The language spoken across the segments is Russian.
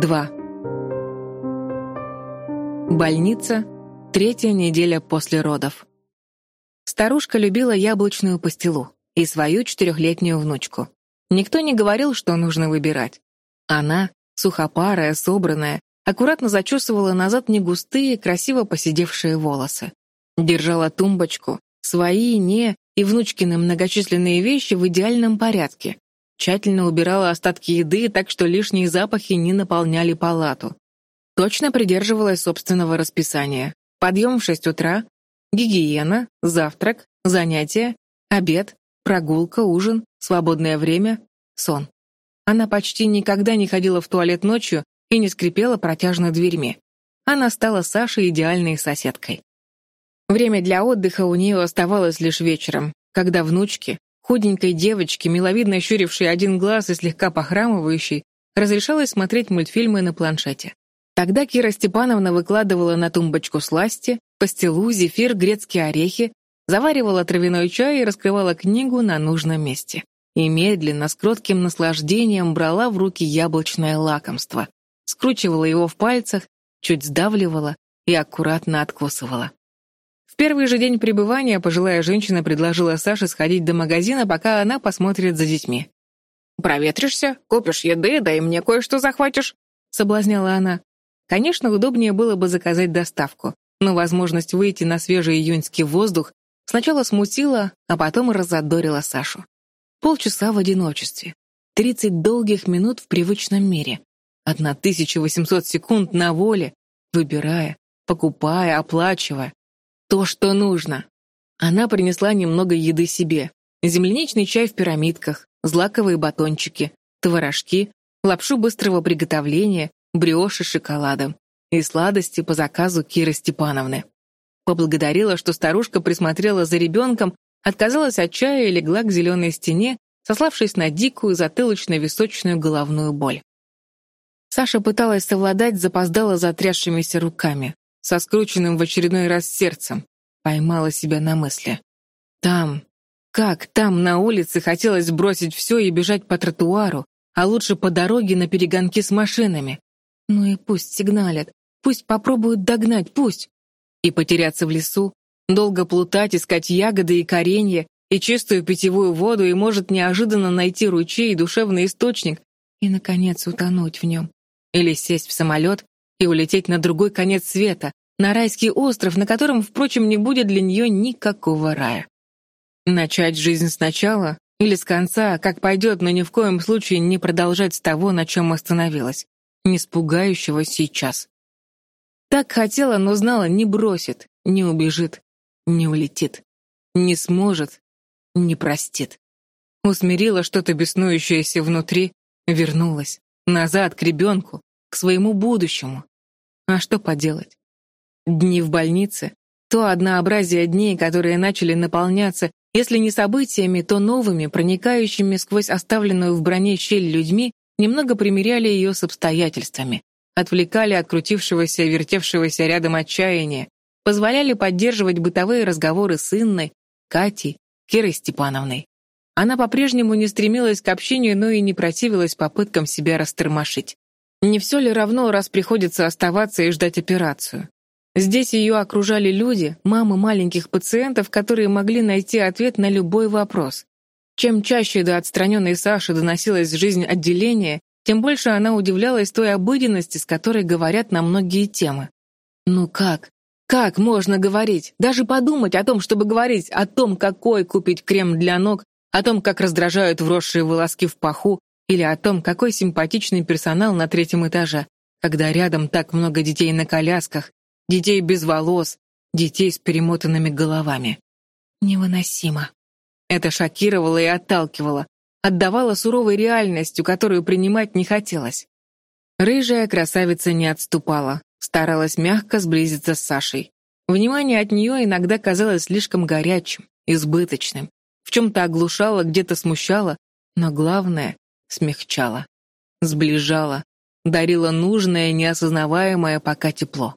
2. Больница. Третья неделя после родов. Старушка любила яблочную пастилу и свою четырехлетнюю внучку. Никто не говорил, что нужно выбирать. Она, сухопарая, собранная, аккуратно зачесывала назад негустые, красиво посидевшие волосы. Держала тумбочку, свои, не, и внучкины многочисленные вещи в идеальном порядке, Тщательно убирала остатки еды, так что лишние запахи не наполняли палату. Точно придерживалась собственного расписания. Подъем в шесть утра, гигиена, завтрак, занятия, обед, прогулка, ужин, свободное время, сон. Она почти никогда не ходила в туалет ночью и не скрипела протяжно дверьми. Она стала Сашей идеальной соседкой. Время для отдыха у нее оставалось лишь вечером, когда внучки, Худенькой девочке, миловидно щурившей один глаз и слегка похрамывающей, разрешалось смотреть мультфильмы на планшете. Тогда Кира Степановна выкладывала на тумбочку сласти, пастилу, зефир, грецкие орехи, заваривала травяной чай и раскрывала книгу на нужном месте. И медленно, с кротким наслаждением брала в руки яблочное лакомство, скручивала его в пальцах, чуть сдавливала и аккуратно откусывала первый же день пребывания пожилая женщина предложила Саше сходить до магазина, пока она посмотрит за детьми. «Проветришься, купишь еды, да и мне кое-что захватишь», — соблазняла она. Конечно, удобнее было бы заказать доставку, но возможность выйти на свежий июньский воздух сначала смутила, а потом разодорила Сашу. Полчаса в одиночестве, тридцать долгих минут в привычном мире, одна тысяча восемьсот секунд на воле, выбирая, покупая, оплачивая, то, что нужно. Она принесла немного еды себе. Земляничный чай в пирамидках, злаковые батончики, творожки, лапшу быстрого приготовления, бриоши с шоколадом и сладости по заказу Киры Степановны. Поблагодарила, что старушка присмотрела за ребенком, отказалась от чая и легла к зеленой стене, сославшись на дикую затылочно-височную головную боль. Саша пыталась совладать запоздала затрясшимися руками со скрученным в очередной раз сердцем, поймала себя на мысли. Там, как там на улице хотелось бросить все и бежать по тротуару, а лучше по дороге на перегонки с машинами. Ну и пусть сигналят, пусть попробуют догнать, пусть. И потеряться в лесу, долго плутать, искать ягоды и коренья, и чистую питьевую воду, и, может, неожиданно найти ручей и душевный источник, и, наконец, утонуть в нем. Или сесть в самолет и улететь на другой конец света, на райский остров, на котором, впрочем, не будет для нее никакого рая. Начать жизнь сначала или с конца, как пойдет, но ни в коем случае не продолжать с того, на чем остановилась, не с пугающего сейчас. Так хотела, но знала, не бросит, не убежит, не улетит, не сможет, не простит. Усмирила что-то беснующееся внутри, вернулась, назад, к ребенку, к своему будущему. А что поделать? Дни в больнице, то однообразие дней, которые начали наполняться, если не событиями, то новыми, проникающими сквозь оставленную в броне щель людьми, немного примиряли ее с обстоятельствами, отвлекали от крутившегося вертевшегося рядом отчаяния, позволяли поддерживать бытовые разговоры с Инной, Катей, Кирой Степановной. Она по-прежнему не стремилась к общению, но и не противилась попыткам себя растормошить. Не все ли равно, раз приходится оставаться и ждать операцию? Здесь ее окружали люди, мамы маленьких пациентов, которые могли найти ответ на любой вопрос. Чем чаще до отстраненной Саши доносилась жизнь отделения, тем больше она удивлялась той обыденности, с которой говорят на многие темы. Ну как? Как можно говорить? Даже подумать о том, чтобы говорить о том, какой купить крем для ног, о том, как раздражают вросшие волоски в паху, или о том, какой симпатичный персонал на третьем этаже, когда рядом так много детей на колясках, детей без волос, детей с перемотанными головами. Невыносимо. Это шокировало и отталкивало, отдавало суровой реальностью, которую принимать не хотелось. Рыжая красавица не отступала, старалась мягко сблизиться с Сашей. Внимание от нее иногда казалось слишком горячим, избыточным, в чем-то оглушало, где-то смущало, но главное — смягчало, сближало, дарило нужное, неосознаваемое пока тепло.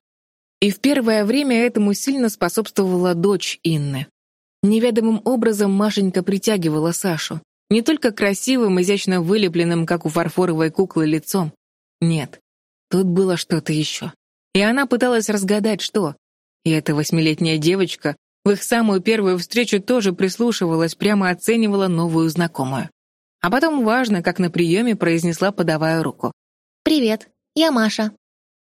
И в первое время этому сильно способствовала дочь Инны. Неведомым образом Машенька притягивала Сашу. Не только красивым, изящно вылепленным, как у фарфоровой куклы, лицом. Нет. тут было что-то еще. И она пыталась разгадать, что. И эта восьмилетняя девочка в их самую первую встречу тоже прислушивалась, прямо оценивала новую знакомую. А потом важно, как на приеме произнесла, подавая руку. «Привет, я Маша».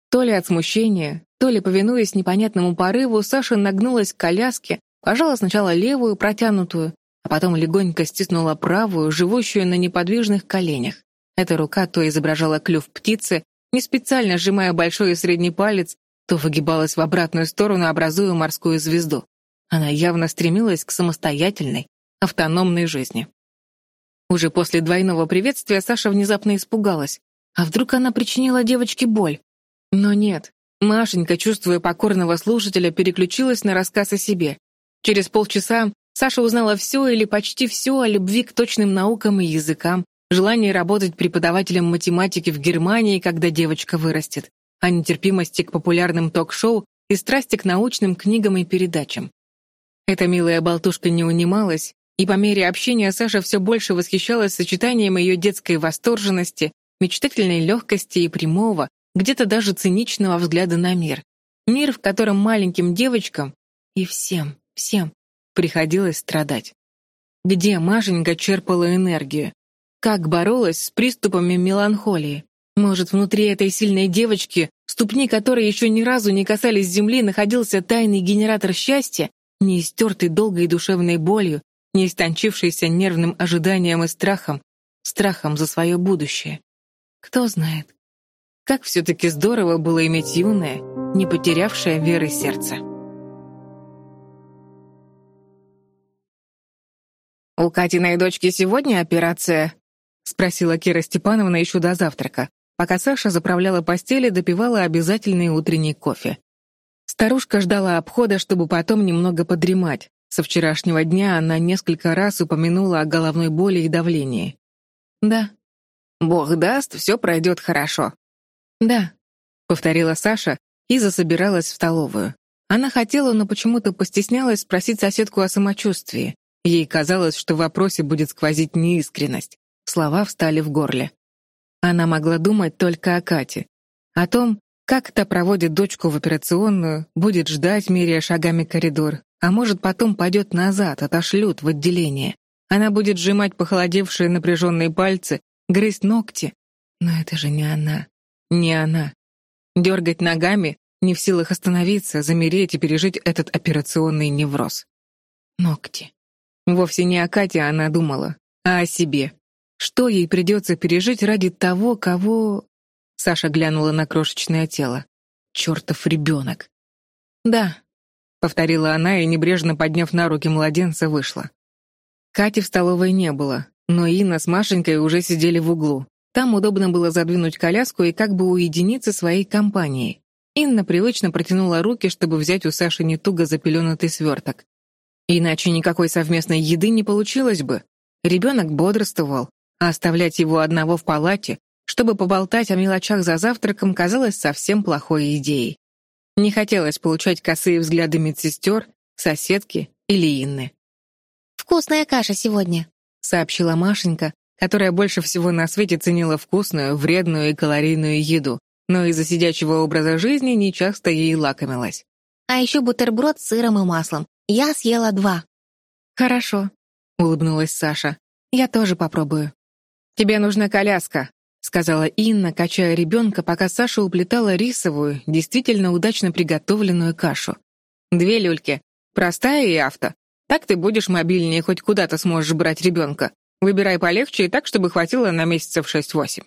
То ли от смущения, то ли, повинуясь непонятному порыву, Саша нагнулась к коляске, пожала сначала левую, протянутую, а потом легонько стиснула правую, живущую на неподвижных коленях. Эта рука то изображала клюв птицы, не специально сжимая большой и средний палец, то выгибалась в обратную сторону, образуя морскую звезду. Она явно стремилась к самостоятельной, автономной жизни. Уже после двойного приветствия Саша внезапно испугалась. А вдруг она причинила девочке боль? Но нет. Машенька, чувствуя покорного слушателя, переключилась на рассказ о себе. Через полчаса Саша узнала все или почти все о любви к точным наукам и языкам, желании работать преподавателем математики в Германии, когда девочка вырастет, о нетерпимости к популярным ток-шоу и страсти к научным книгам и передачам. Эта милая болтушка не унималась, и по мере общения Саша все больше восхищалась сочетанием ее детской восторженности, мечтательной легкости и прямого, где-то даже циничного взгляда на мир. Мир, в котором маленьким девочкам и всем, всем приходилось страдать. Где Машенька черпала энергию? Как боролась с приступами меланхолии? Может, внутри этой сильной девочки, ступни которой еще ни разу не касались земли, находился тайный генератор счастья, не истертый долгой душевной болью, не истончившийся нервным ожиданием и страхом, страхом за свое будущее. Кто знает. Как все-таки здорово было иметь юное, не потерявшее веры сердце. «У Катиной дочки сегодня операция?» — спросила Кира Степановна еще до завтрака, пока Саша заправляла постели и допивала обязательный утренний кофе. Старушка ждала обхода, чтобы потом немного подремать. Со вчерашнего дня она несколько раз упомянула о головной боли и давлении. «Да». «Бог даст, все пройдет хорошо». «Да», — повторила Саша и засобиралась в столовую. Она хотела, но почему-то постеснялась спросить соседку о самочувствии. Ей казалось, что в вопросе будет сквозить неискренность. Слова встали в горле. Она могла думать только о Кате. О том, как та проводит дочку в операционную, будет ждать, меряя шагами коридор, а может, потом пойдет назад, отошлют в отделение. Она будет сжимать похолодевшие напряженные пальцы, грызть ногти. Но это же не она. Не она. Дергать ногами, не в силах остановиться, замереть и пережить этот операционный невроз. Ногти. Вовсе не о Кате она думала, а о себе. Что ей придется пережить ради того, кого... Саша глянула на крошечное тело. Чертов ребенок. «Да», — повторила она и, небрежно подняв на руки младенца, вышла. Кати в столовой не было, но Инна с Машенькой уже сидели в углу. Там удобно было задвинуть коляску и как бы уединиться своей компанией. Инна привычно протянула руки, чтобы взять у Саши не туго запеленутый сверток. Иначе никакой совместной еды не получилось бы. Ребенок бодрствовал, а оставлять его одного в палате, чтобы поболтать о мелочах за завтраком, казалось совсем плохой идеей. Не хотелось получать косые взгляды медсестер, соседки или Инны. «Вкусная каша сегодня», — сообщила Машенька, которая больше всего на свете ценила вкусную, вредную и калорийную еду, но из-за сидячего образа жизни нечасто ей лакомилась. «А еще бутерброд с сыром и маслом. Я съела два». «Хорошо», — улыбнулась Саша. «Я тоже попробую». «Тебе нужна коляска», — сказала Инна, качая ребенка, пока Саша уплетала рисовую, действительно удачно приготовленную кашу. «Две люльки. Простая и авто. Так ты будешь мобильнее, хоть куда-то сможешь брать ребенка. Выбирай полегче и так, чтобы хватило на месяцев шесть-восемь».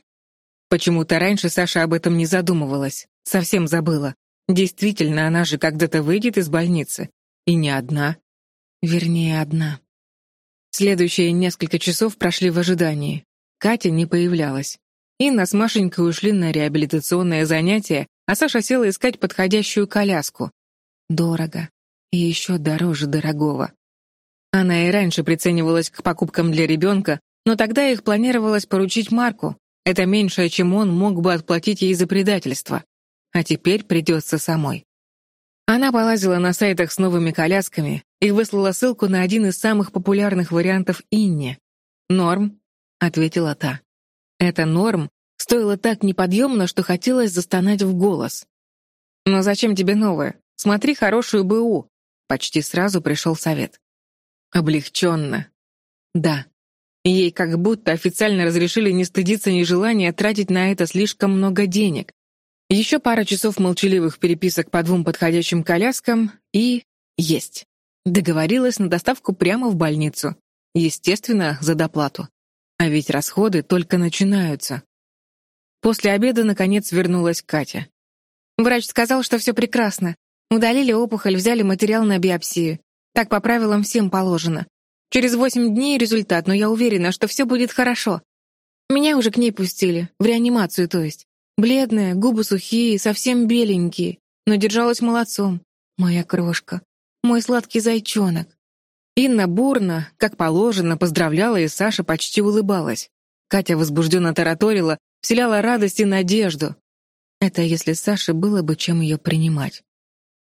Почему-то раньше Саша об этом не задумывалась. Совсем забыла. Действительно, она же когда-то выйдет из больницы. И не одна. Вернее, одна. Следующие несколько часов прошли в ожидании. Катя не появлялась. Инна с Машенькой ушли на реабилитационное занятие, а Саша села искать подходящую коляску. Дорого. И еще дороже дорогого. Она и раньше приценивалась к покупкам для ребенка, но тогда их планировалось поручить Марку. Это меньшее, чем он мог бы отплатить ей за предательство. А теперь придется самой. Она полазила на сайтах с новыми колясками и выслала ссылку на один из самых популярных вариантов Инне. «Норм», — ответила та. Это «Норм» Стоило так неподъемно, что хотелось застонать в голос. «Но зачем тебе новое? Смотри хорошую БУ!» Почти сразу пришел совет. Облегченно. Да. Ей как будто официально разрешили не стыдиться ни желания тратить на это слишком много денег. Еще пара часов молчаливых переписок по двум подходящим коляскам и... есть. Договорилась на доставку прямо в больницу. Естественно, за доплату. А ведь расходы только начинаются. После обеда, наконец, вернулась Катя. Врач сказал, что все прекрасно. Удалили опухоль, взяли материал на биопсию. Так по правилам всем положено. Через восемь дней результат, но я уверена, что все будет хорошо. Меня уже к ней пустили, в реанимацию, то есть. Бледная, губы сухие, совсем беленькие, но держалась молодцом. Моя крошка, мой сладкий зайчонок. Инна бурно, как положено, поздравляла, и Саша почти улыбалась. Катя возбужденно тараторила, вселяла радость и надежду. Это если Саше было бы чем ее принимать.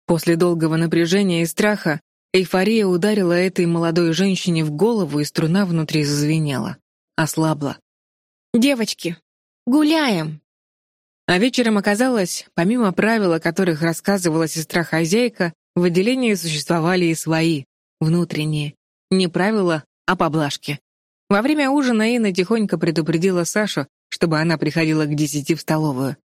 После долгого напряжения и страха эйфория ударила этой молодой женщине в голову, и струна внутри зазвенела. Ослабла. «Девочки, гуляем!» А вечером оказалось, помимо правил, о которых рассказывала сестра-хозяйка, в отделении существовали и свои, внутренние. Не правила, а поблажки. Во время ужина Инна тихонько предупредила Сашу, чтобы она приходила к десяти в столовую.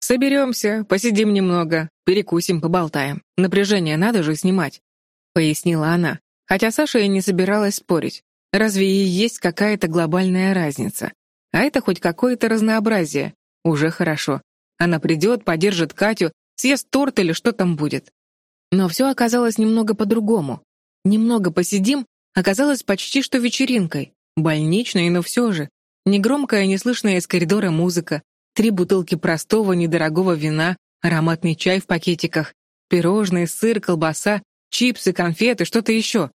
«Соберемся, посидим немного, перекусим, поболтаем. Напряжение надо же снимать», — пояснила она, хотя Саша и не собиралась спорить. Разве и есть какая-то глобальная разница? А это хоть какое-то разнообразие. Уже хорошо. Она придет, поддержит Катю, съест торт или что там будет. Но все оказалось немного по-другому. Немного посидим оказалось почти что вечеринкой. Больничной, но все же. Негромкая, неслышная из коридора музыка, три бутылки простого, недорогого вина, ароматный чай в пакетиках, пирожные, сыр, колбаса, чипсы, конфеты, что-то еще.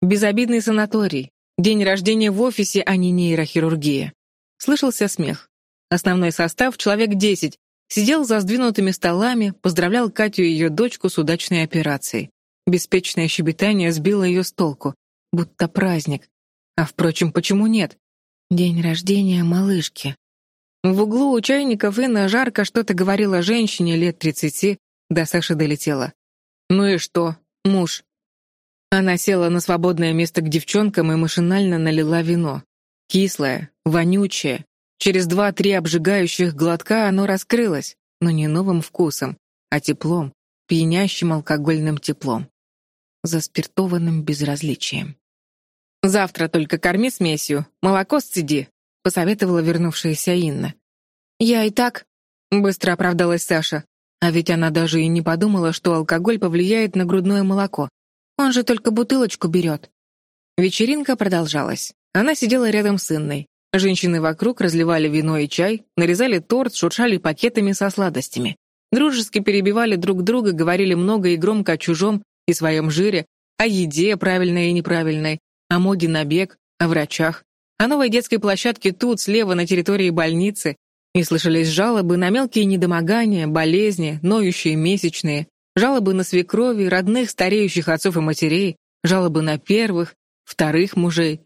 Безобидный санаторий. День рождения в офисе, а не нейрохирургия. Слышался смех. Основной состав, человек десять, сидел за сдвинутыми столами, поздравлял Катю и ее дочку с удачной операцией. Беспечное щебетание сбило ее с толку, будто праздник. А впрочем, почему нет? День рождения малышки. В углу у чайников Инна жарко что-то говорила женщине лет тридцати, до Саши долетела. «Ну и что? Муж». Она села на свободное место к девчонкам и машинально налила вино. Кислое, вонючее. Через два-три обжигающих глотка оно раскрылось, но не новым вкусом, а теплом, пьянящим алкогольным теплом. Заспиртованным безразличием. «Завтра только корми смесью, молоко сцеди», посоветовала вернувшаяся Инна. «Я и так...» — быстро оправдалась Саша. А ведь она даже и не подумала, что алкоголь повлияет на грудное молоко. Он же только бутылочку берет. Вечеринка продолжалась. Она сидела рядом с Инной. Женщины вокруг разливали вино и чай, нарезали торт, шуршали пакетами со сладостями. Дружески перебивали друг друга, говорили много и громко о чужом и своем жире, о еде, правильной и неправильной, о моде на бег, о врачах, о новой детской площадке тут, слева, на территории больницы, и слышались жалобы на мелкие недомогания, болезни, ноющие месячные, жалобы на свекрови, родных стареющих отцов и матерей, жалобы на первых, вторых мужей.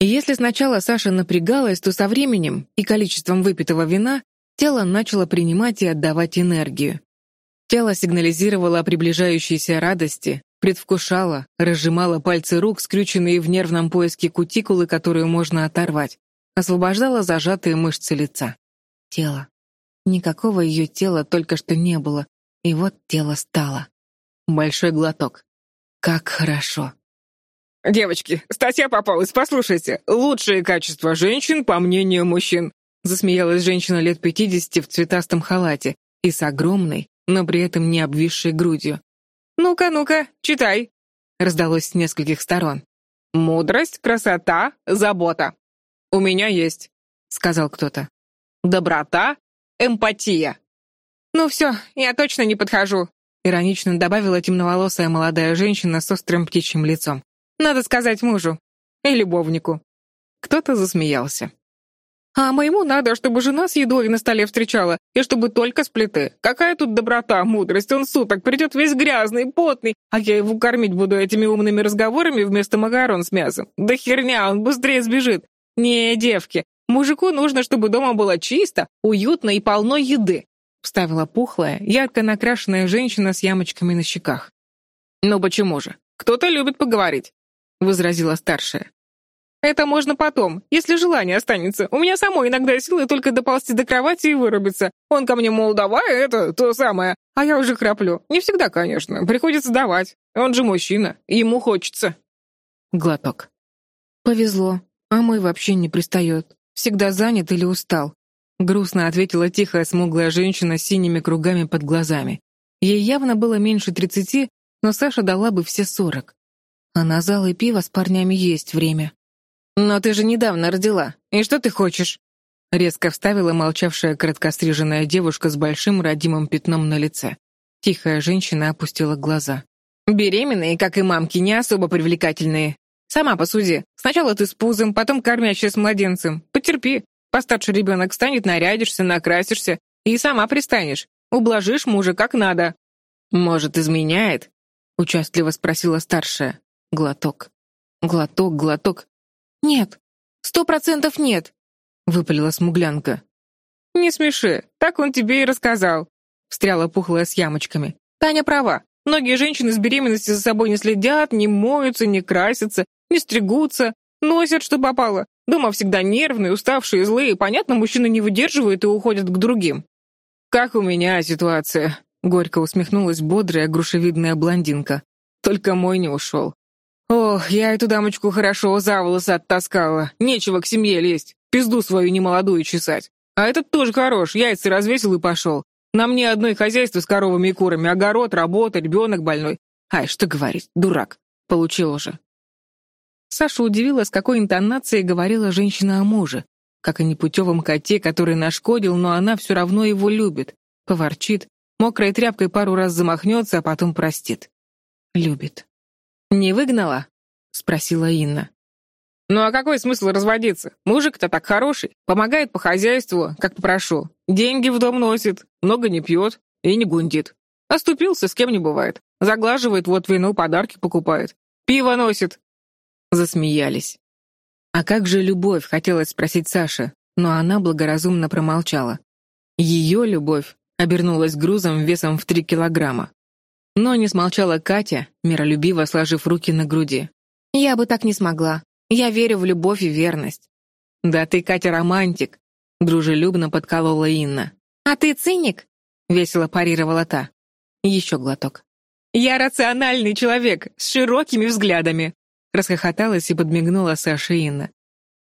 И если сначала Саша напрягалась, то со временем и количеством выпитого вина тело начало принимать и отдавать энергию. Тело сигнализировало о приближающейся радости, предвкушала, разжимала пальцы рук, скрюченные в нервном поиске кутикулы, которую можно оторвать, освобождала зажатые мышцы лица. Тело. Никакого ее тела только что не было, и вот тело стало. Большой глоток. Как хорошо. «Девочки, статья попалась, послушайте. Лучшие качества женщин, по мнению мужчин», засмеялась женщина лет пятидесяти в цветастом халате и с огромной, но при этом не обвисшей грудью. «Ну-ка, ну-ка, читай!» раздалось с нескольких сторон. «Мудрость, красота, забота. У меня есть», — сказал кто-то. «Доброта, эмпатия». «Ну все, я точно не подхожу», — иронично добавила темноволосая молодая женщина с острым птичьим лицом. «Надо сказать мужу и любовнику». Кто-то засмеялся. А моему надо, чтобы жена с едой на столе встречала, и чтобы только с плиты. Какая тут доброта, мудрость, он суток придет весь грязный, потный, а я его кормить буду этими умными разговорами вместо макарон с мясом. Да херня, он быстрее сбежит. Не, девки, Мужику нужно, чтобы дома было чисто, уютно и полно еды», — вставила пухлая, ярко накрашенная женщина с ямочками на щеках. «Ну почему же? Кто-то любит поговорить», — возразила старшая. «Это можно потом, если желание останется. У меня самой иногда силы только доползти до кровати и вырубиться. Он ко мне, мол, давай это, то самое, а я уже храплю. Не всегда, конечно, приходится давать. Он же мужчина, ему хочется». Глоток. «Повезло, а мой вообще не пристает. Всегда занят или устал?» Грустно ответила тихая смуглая женщина с синими кругами под глазами. Ей явно было меньше тридцати, но Саша дала бы все сорок. А на зал и пиво с парнями есть время. «Но ты же недавно родила. И что ты хочешь?» Резко вставила молчавшая короткостриженная девушка с большим родимым пятном на лице. Тихая женщина опустила глаза. «Беременные, как и мамки, не особо привлекательные. Сама посуди. Сначала ты с пузом, потом кормящая с младенцем. Потерпи. Постарше ребенок станет, нарядишься, накрасишься. И сама пристанешь. Ублажишь мужа как надо. Может, изменяет? Участливо спросила старшая. Глоток. Глоток, глоток. Нет. Сто процентов нет. Выпалила смуглянка. Не смеши. Так он тебе и рассказал. Встряла пухлая с ямочками. Таня права. Многие женщины с беременности за собой не следят, не моются, не красятся, не стригутся, носят, что попало. Дома всегда нервные, уставшие, злые. Понятно, мужчины не выдерживают и уходят к другим. «Как у меня ситуация?» — горько усмехнулась бодрая, грушевидная блондинка. «Только мой не ушел. Ох, я эту дамочку хорошо за волосы оттаскала. Нечего к семье лезть, пизду свою немолодую чесать. А этот тоже хорош, яйца развесил и пошел. На мне одной хозяйство с коровами и курами, огород, работа, ребенок больной. Ай, что говорить, дурак. Получил уже. Саша удивила, с какой интонацией говорила женщина о муже, как о непутевом коте, который нашкодил, но она все равно его любит, поворчит, мокрой тряпкой пару раз замахнется, а потом простит. Любит. «Не выгнала?» — спросила Инна. «Ну а какой смысл разводиться? Мужик-то так хороший, помогает по хозяйству, как попрошу. Деньги в дом носит, много не пьет и не гундит. Оступился, с кем не бывает. Заглаживает, вот вину, подарки покупает. Пиво носит, Засмеялись. «А как же любовь?» — хотелось спросить Саша, но она благоразумно промолчала. Ее любовь обернулась грузом весом в три килограмма. Но не смолчала Катя, миролюбиво сложив руки на груди. «Я бы так не смогла. Я верю в любовь и верность». «Да ты, Катя, романтик», — дружелюбно подколола Инна. «А ты циник?» — весело парировала та. Еще глоток. «Я рациональный человек с широкими взглядами. Расхохоталась и подмигнула Саше Инна.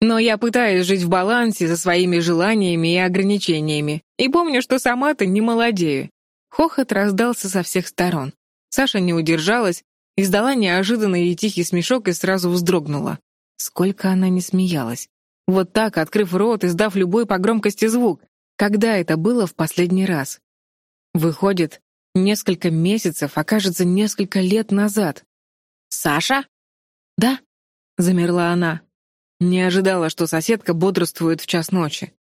Но я пытаюсь жить в балансе со своими желаниями и ограничениями. И помню, что сама-то не молодею. Хохот раздался со всех сторон. Саша не удержалась, издала неожиданный и тихий смешок и сразу вздрогнула. Сколько она не смеялась. Вот так, открыв рот, издав любой по громкости звук. Когда это было в последний раз? Выходит, несколько месяцев, а кажется, несколько лет назад. «Саша?» «Да?» — замерла она. Не ожидала, что соседка бодрствует в час ночи.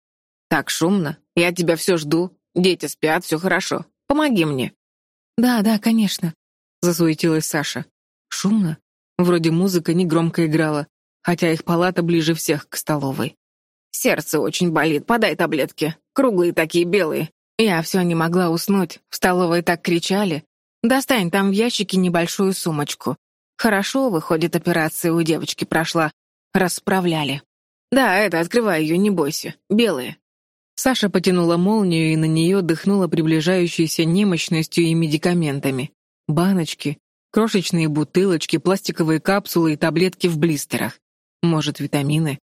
«Так шумно. Я тебя все жду. Дети спят, все хорошо. Помоги мне». «Да, да, конечно», — засуетилась Саша. Шумно. Вроде музыка негромко играла, хотя их палата ближе всех к столовой. «Сердце очень болит, подай таблетки. Круглые такие, белые. Я все не могла уснуть. В столовой так кричали. Достань там в ящике небольшую сумочку. Хорошо, выходит, операция у девочки прошла. Расправляли. Да, это, открывай ее, не бойся. Белые. Саша потянула молнию и на нее дыхнула приближающейся немощностью и медикаментами. Баночки, крошечные бутылочки, пластиковые капсулы и таблетки в блистерах. Может, витамины?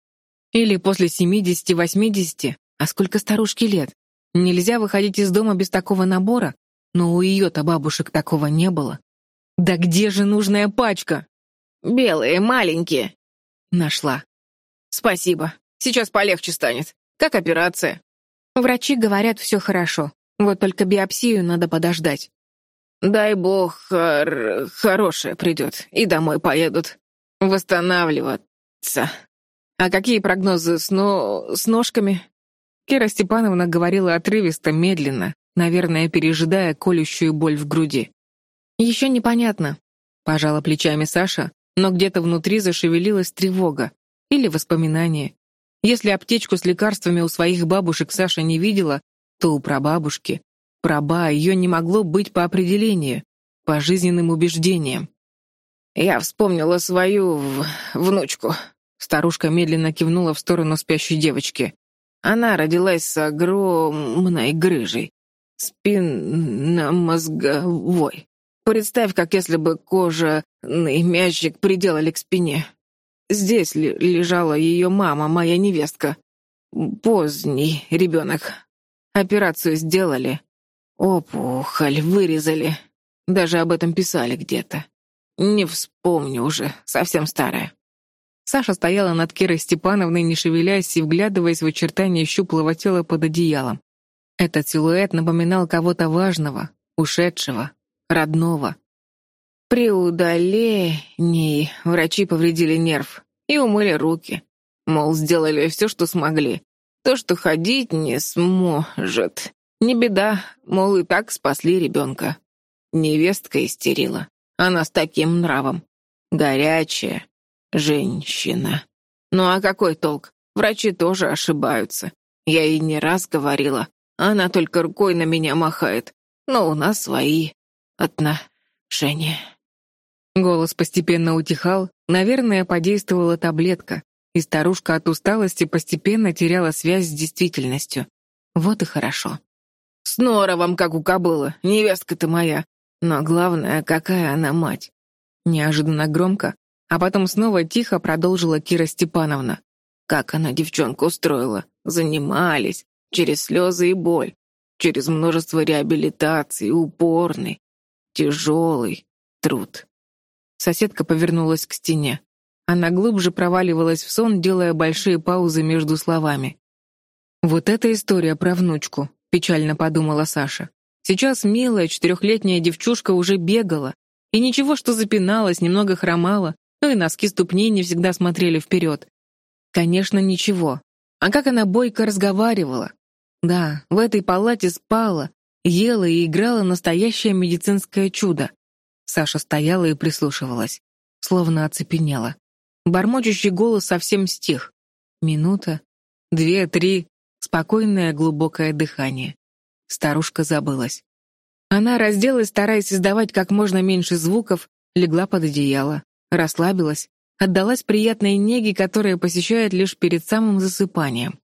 Или после 70-80? А сколько старушки лет? Нельзя выходить из дома без такого набора? Но у ее-то бабушек такого не было. «Да где же нужная пачка?» «Белые, маленькие». Нашла. «Спасибо. Сейчас полегче станет. Как операция?» Врачи говорят, все хорошо. Вот только биопсию надо подождать. Дай бог, хор... хорошее придет, и домой поедут. Восстанавливаться. А какие прогнозы с, но... с ножками? Кира Степановна говорила отрывисто, медленно, наверное, пережидая колющую боль в груди. «Еще непонятно», — пожала плечами Саша, но где-то внутри зашевелилась тревога или воспоминание. Если аптечку с лекарствами у своих бабушек Саша не видела, то у прабабушки, праба, ее не могло быть по определению, по жизненным убеждениям. «Я вспомнила свою внучку», — старушка медленно кивнула в сторону спящей девочки. «Она родилась с огромной грыжей, спинномозговой. Представь, как если бы кожа и мячик приделали к спине. Здесь лежала ее мама, моя невестка. Поздний ребенок. Операцию сделали. Опухоль вырезали. Даже об этом писали где-то. Не вспомню уже, совсем старая. Саша стояла над Кирой Степановной, не шевелясь и вглядываясь в очертания щуплого тела под одеялом. Этот силуэт напоминал кого-то важного, ушедшего, родного. При удалении врачи повредили нерв и умыли руки. Мол, сделали все, что смогли. То, что ходить не сможет. Не беда, мол, и так спасли ребенка. Невестка истерила. Она с таким нравом. Горячая женщина. Ну а какой толк? Врачи тоже ошибаются. Я ей не раз говорила. Она только рукой на меня махает. Но у нас свои отношения. Голос постепенно утихал, наверное, подействовала таблетка, и старушка от усталости постепенно теряла связь с действительностью. Вот и хорошо. «С норовом, как у кобылы, невестка ты моя. Но главное, какая она мать». Неожиданно громко, а потом снова тихо продолжила Кира Степановна. Как она девчонку устроила. Занимались. Через слезы и боль. Через множество реабилитаций, упорный, тяжелый труд. Соседка повернулась к стене. Она глубже проваливалась в сон, делая большие паузы между словами. «Вот эта история про внучку», — печально подумала Саша. Сейчас милая четырехлетняя девчушка уже бегала, и ничего, что запиналась, немного хромала, но и носки ступней не всегда смотрели вперед. Конечно, ничего. А как она бойко разговаривала? Да, в этой палате спала, ела и играла настоящее медицинское чудо. Саша стояла и прислушивалась, словно оцепенела. Бормочущий голос совсем стих. Минута, две, три, спокойное глубокое дыхание. Старушка забылась. Она разделась, стараясь издавать как можно меньше звуков, легла под одеяло, расслабилась, отдалась приятной неге, которая посещает лишь перед самым засыпанием.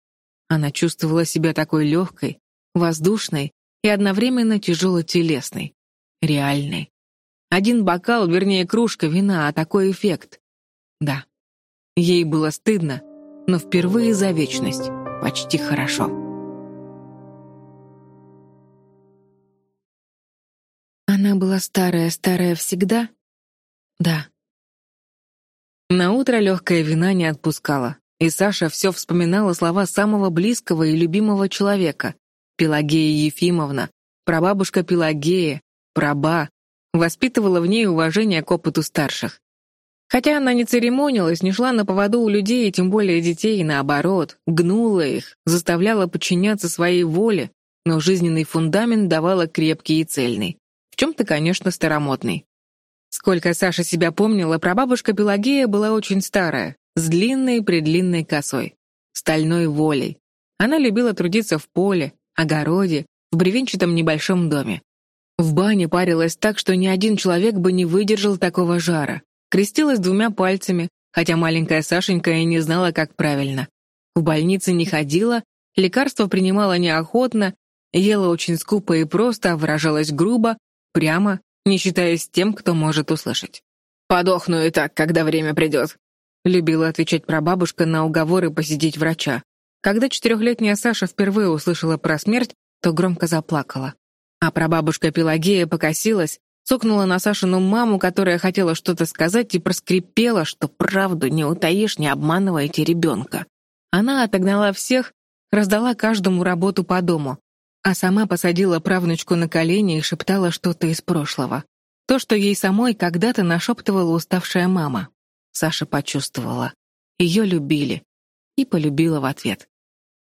Она чувствовала себя такой легкой, воздушной и одновременно тяжело-телесной, реальной. Один бокал, вернее, кружка вина, а такой эффект. Да, ей было стыдно, но впервые за вечность почти хорошо. Она была старая-старая всегда? Да. На утро легкая вина не отпускала, и Саша все вспоминала слова самого близкого и любимого человека — Пелагея Ефимовна, прабабушка Пелагея, праба, воспитывала в ней уважение к опыту старших. Хотя она не церемонилась, не шла на поводу у людей, и тем более детей, наоборот, гнула их, заставляла подчиняться своей воле, но жизненный фундамент давала крепкий и цельный. В чем-то, конечно, старомодный. Сколько Саша себя помнила, прабабушка Пелагея была очень старая, с длинной-предлинной косой, стальной волей. Она любила трудиться в поле, огороде, в бревенчатом небольшом доме. В бане парилась так, что ни один человек бы не выдержал такого жара. Крестилась двумя пальцами, хотя маленькая Сашенька и не знала, как правильно. В больнице не ходила, лекарства принимала неохотно, ела очень скупо и просто, выражалась грубо, прямо, не считаясь тем, кто может услышать. «Подохну и так, когда время придет», — любила отвечать прабабушка на уговоры посетить врача. Когда четырехлетняя Саша впервые услышала про смерть, то громко заплакала. А прабабушка Пелагея покосилась, цокнула на Сашину маму, которая хотела что-то сказать, и проскрипела, что правду не утаишь, не обманываете ребенка. Она отогнала всех, раздала каждому работу по дому, а сама посадила правнучку на колени и шептала что-то из прошлого. То, что ей самой когда-то нашептывала уставшая мама. Саша почувствовала. Ее любили. И полюбила в ответ.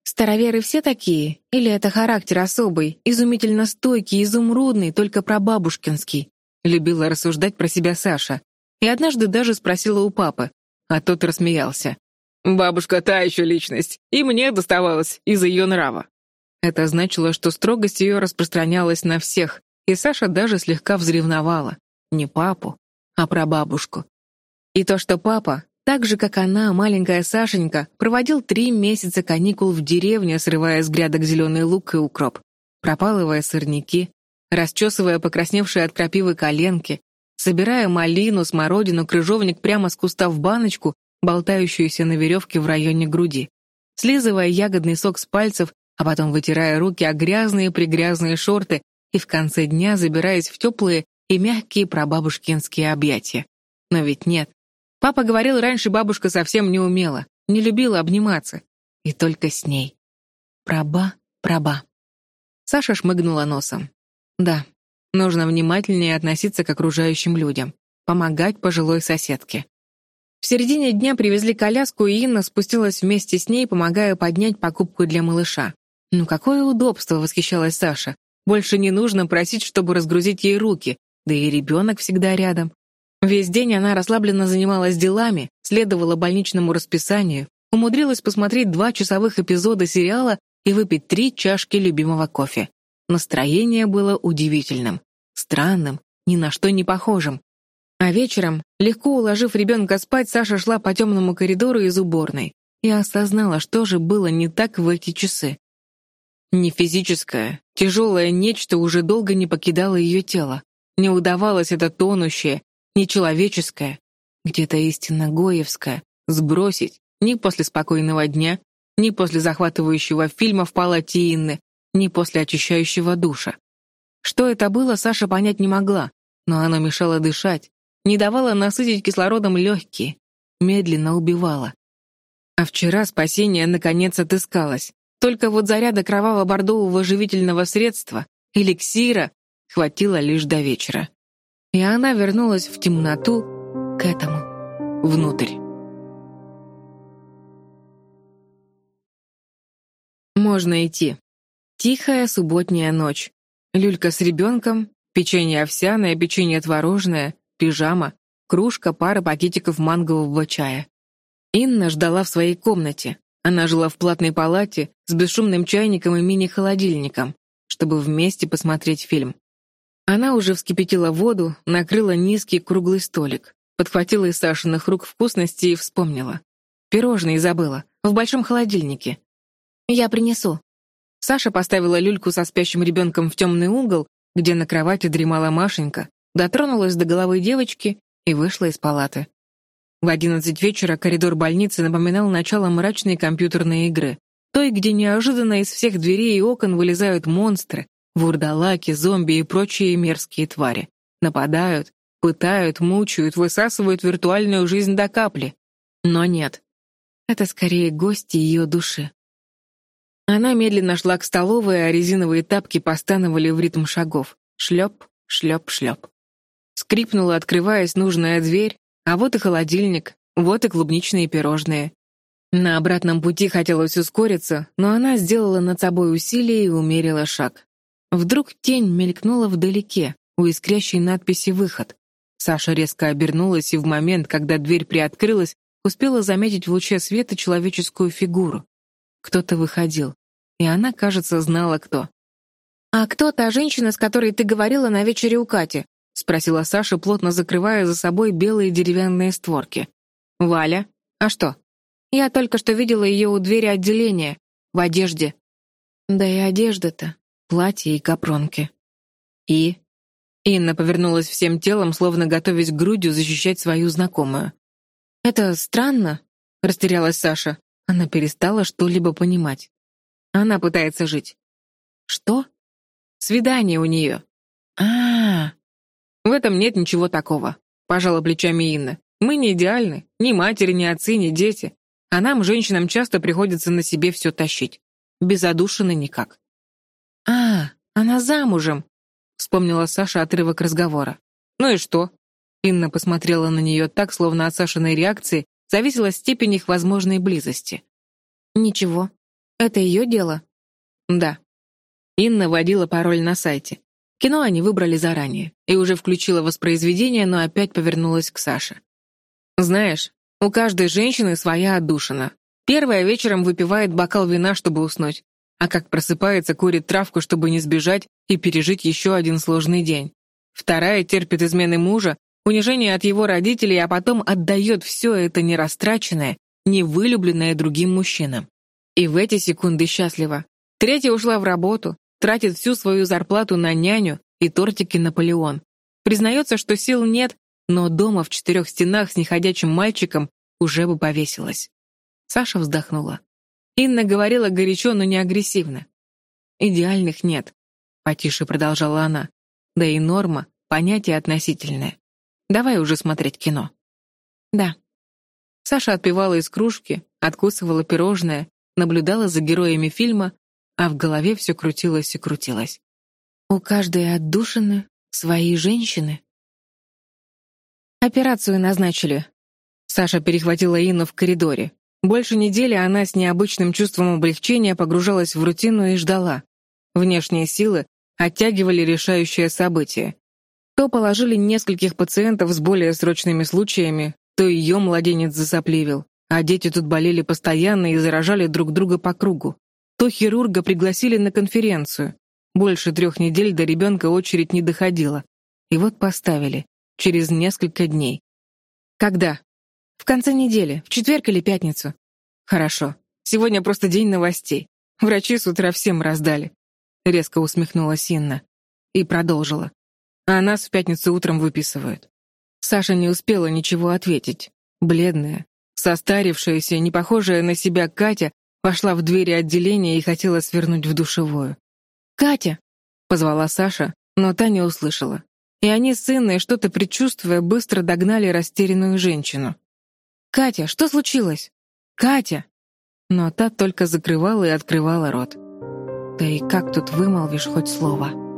Староверы все такие? Или это характер особый, изумительно стойкий, изумрудный, только прабабушкинский? Любила рассуждать про себя Саша. И однажды даже спросила у папы, а тот рассмеялся. Бабушка та еще личность, и мне доставалось из-за ее нрава. Это значило, что строгость ее распространялась на всех, и Саша даже слегка взревновала. Не папу, а прабабушку. И то, что папа, так же, как она, маленькая Сашенька, проводил три месяца каникул в деревне, срывая с грядок зеленый лук и укроп, пропалывая сорняки, расчесывая покрасневшие от крапивы коленки, собирая малину, смородину, крыжовник прямо с куста в баночку, болтающуюся на веревке в районе груди, слизывая ягодный сок с пальцев, а потом вытирая руки о грязные-пригрязные шорты и в конце дня забираясь в теплые и мягкие прабабушкинские объятия. Но ведь нет. Папа говорил, раньше бабушка совсем не умела, не любила обниматься. И только с ней. Праба, праба. Саша шмыгнула носом. Да, нужно внимательнее относиться к окружающим людям, помогать пожилой соседке. В середине дня привезли коляску, и Инна спустилась вместе с ней, помогая поднять покупку для малыша. Ну какое удобство, восхищалась Саша. Больше не нужно просить, чтобы разгрузить ей руки, да и ребенок всегда рядом. Весь день она расслабленно занималась делами, следовала больничному расписанию, умудрилась посмотреть два часовых эпизода сериала и выпить три чашки любимого кофе. Настроение было удивительным, странным, ни на что не похожим. А вечером, легко уложив ребенка спать, Саша шла по темному коридору из уборной и осознала, что же было не так в эти часы. Не физическое, тяжелое нечто уже долго не покидало ее тело. Не удавалось это тонущее, нечеловеческое, где-то истинно гоевское, сбросить ни после спокойного дня, ни после захватывающего фильма в палате Инны, ни после очищающего душа. Что это было, Саша понять не могла, но оно мешало дышать, не давало насытить кислородом легкие, медленно убивало. А вчера спасение наконец отыскалось. Только вот заряда кроваво-бордового живительного средства, эликсира, хватило лишь до вечера. И она вернулась в темноту к этому, внутрь. Можно идти. Тихая субботняя ночь. Люлька с ребенком, печенье овсяное, печенье творожное, пижама, кружка, пара пакетиков мангового чая. Инна ждала в своей комнате. Она жила в платной палате с бесшумным чайником и мини-холодильником, чтобы вместе посмотреть фильм. Она уже вскипятила воду, накрыла низкий круглый столик, подхватила из Сашиных рук вкусности и вспомнила. Пирожные забыла, в большом холодильнике. «Я принесу». Саша поставила люльку со спящим ребенком в темный угол, где на кровати дремала Машенька, дотронулась до головы девочки и вышла из палаты. В одиннадцать вечера коридор больницы напоминал начало мрачной компьютерной игры, той, где неожиданно из всех дверей и окон вылезают монстры, вурдалаки, зомби и прочие мерзкие твари. Нападают, пытают, мучают, высасывают виртуальную жизнь до капли. Но нет. Это скорее гости ее души. Она медленно шла к столовой, а резиновые тапки постановали в ритм шагов. Шлеп, шлеп, шлеп. Скрипнула, открываясь нужная дверь, а вот и холодильник, вот и клубничные пирожные. На обратном пути хотелось ускориться, но она сделала над собой усилие и умерила шаг. Вдруг тень мелькнула вдалеке, у искрящей надписи «Выход». Саша резко обернулась и в момент, когда дверь приоткрылась, успела заметить в луче света человеческую фигуру. Кто-то выходил, и она, кажется, знала, кто. «А кто та женщина, с которой ты говорила на вечере у Кати?» — спросила Саша, плотно закрывая за собой белые деревянные створки. «Валя? А что?» «Я только что видела ее у двери отделения, в одежде». «Да и одежда-то, платье и капронки». «И?» Инна повернулась всем телом, словно готовясь грудью защищать свою знакомую. «Это странно», — растерялась Саша. Она перестала что-либо понимать. Она пытается жить. «Что?» «Свидание у нее». А, -а, а в этом нет ничего такого, пожала плечами Инна. Мы не идеальны, ни матери, ни отцы, ни дети. А нам, женщинам, часто приходится на себе все тащить. Без одушины никак. «А, она замужем», — вспомнила Саша отрывок разговора. «Ну и что?» Инна посмотрела на нее так, словно от Сашиной реакции зависела степень их возможной близости. «Ничего. Это ее дело?» «Да». Инна вводила пароль на сайте. Кино они выбрали заранее и уже включила воспроизведение, но опять повернулась к Саше. «Знаешь, У каждой женщины своя отдушина. Первая вечером выпивает бокал вина, чтобы уснуть, а как просыпается, курит травку, чтобы не сбежать и пережить еще один сложный день. Вторая терпит измены мужа, унижение от его родителей, а потом отдает все это нерастраченное, невылюбленное другим мужчинам. И в эти секунды счастлива. Третья ушла в работу, тратит всю свою зарплату на няню и тортики «Наполеон». Признается, что сил нет, но дома в четырех стенах с неходячим мальчиком уже бы повесилась. Саша вздохнула. Инна говорила горячо, но не агрессивно. «Идеальных нет», — потише продолжала она. «Да и норма — понятие относительное. Давай уже смотреть кино». «Да». Саша отпивала из кружки, откусывала пирожное, наблюдала за героями фильма, а в голове все крутилось и крутилось. У каждой отдушины свои женщины. Операцию назначили. Саша перехватила Инну в коридоре. Больше недели она с необычным чувством облегчения погружалась в рутину и ждала. Внешние силы оттягивали решающее событие. То положили нескольких пациентов с более срочными случаями, то ее младенец засопливил, а дети тут болели постоянно и заражали друг друга по кругу. То хирурга пригласили на конференцию. Больше трех недель до ребенка очередь не доходила. И вот поставили. Через несколько дней. Когда? В конце недели, в четверг или пятницу. Хорошо. Сегодня просто день новостей. Врачи с утра всем раздали. Резко усмехнулась Инна. И продолжила. А нас в пятницу утром выписывают. Саша не успела ничего ответить. Бледная, Состарившаяся, не похожая на себя Катя вошла в двери отделения и хотела свернуть в душевую. «Катя!» — позвала Саша, но та не услышала. И они с Инной, что-то предчувствуя, быстро догнали растерянную женщину. «Катя, что случилось? Катя!» Но та только закрывала и открывала рот. «Да и как тут вымолвишь хоть слово?»